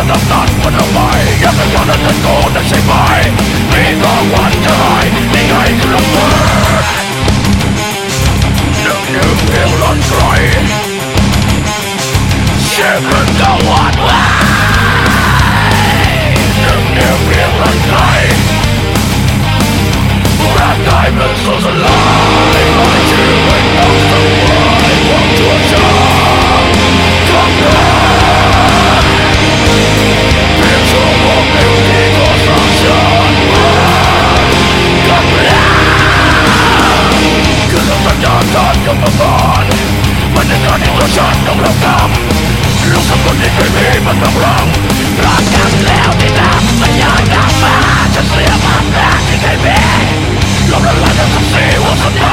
ทำงานก็ต้องตัดมันเอาไปยากเป็นคนนั้นจะโกงได้ใช่ไหมมีก็วันจะหายนี่ไงคือระเบิดหนึ่งหนึ่งเพียงล้นไกลเชื่อมันก็วันวายหนึ่งหนึ่งเพียงล้นไกลร่างกายมันสูญสลาย การกำลังบานมันในการที่ตัวฉันต้องรับกรรมลูกสกุลที่เคยมีมันกำลังรักกันแล้วที่ตามมันย้อนกลับมาฉันเสียมันรักที่เคยมีลมละลายทั้งสักเสียว